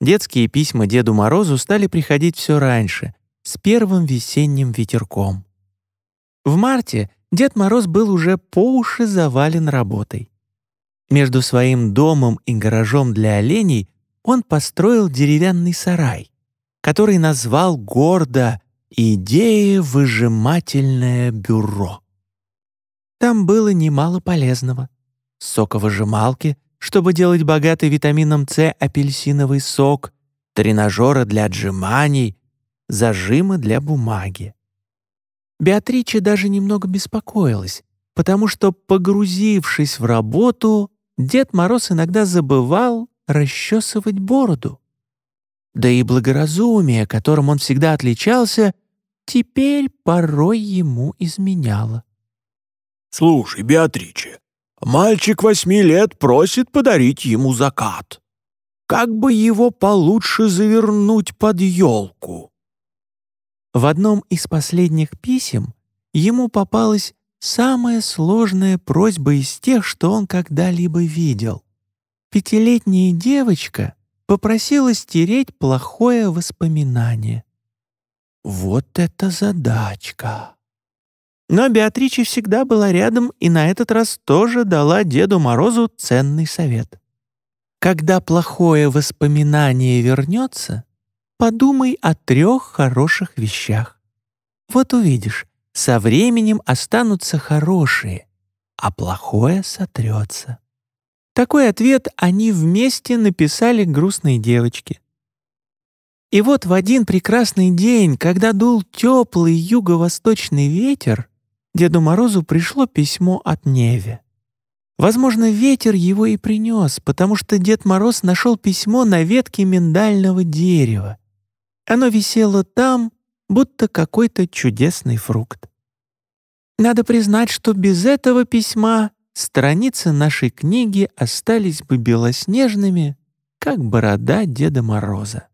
Детские письма Деду Морозу стали приходить все раньше, с первым весенним ветерком. В марте Дед Мороз был уже по уши завален работой. Между своим домом и гаражом для оленей он построил деревянный сарай, который назвал гордо «Идея выжимательное бюро». Там было немало полезного. Соковыжималки, чтобы делать богатый витамином С апельсиновый сок, тренажеры для отжиманий, зажимы для бумаги. Беатрича даже немного беспокоилась, потому что, погрузившись в работу, Дед Мороз иногда забывал расчесывать бороду. Да и благоразумие, которым он всегда отличался, теперь порой ему изменяло. «Слушай, Беатриче, мальчик восьми лет просит подарить ему закат. Как бы его получше завернуть под елку?» В одном из последних писем ему попалась самая сложная просьба из тех, что он когда-либо видел. Пятилетняя девочка попросила стереть плохое воспоминание. Вот это задачка! Но Беатрича всегда была рядом и на этот раз тоже дала Деду Морозу ценный совет. Когда плохое воспоминание вернется, подумай о трех хороших вещах. Вот увидишь, со временем останутся хорошие, а плохое сотрется. Такой ответ они вместе написали грустной девочке. И вот в один прекрасный день, когда дул теплый юго-восточный ветер, Деду Морозу пришло письмо от Неве. Возможно, ветер его и принес, потому что Дед Мороз нашел письмо на ветке миндального дерева, оно висело там, будто какой-то чудесный фрукт. Надо признать, что без этого письма страницы нашей книги остались бы белоснежными, как борода Деда Мороза.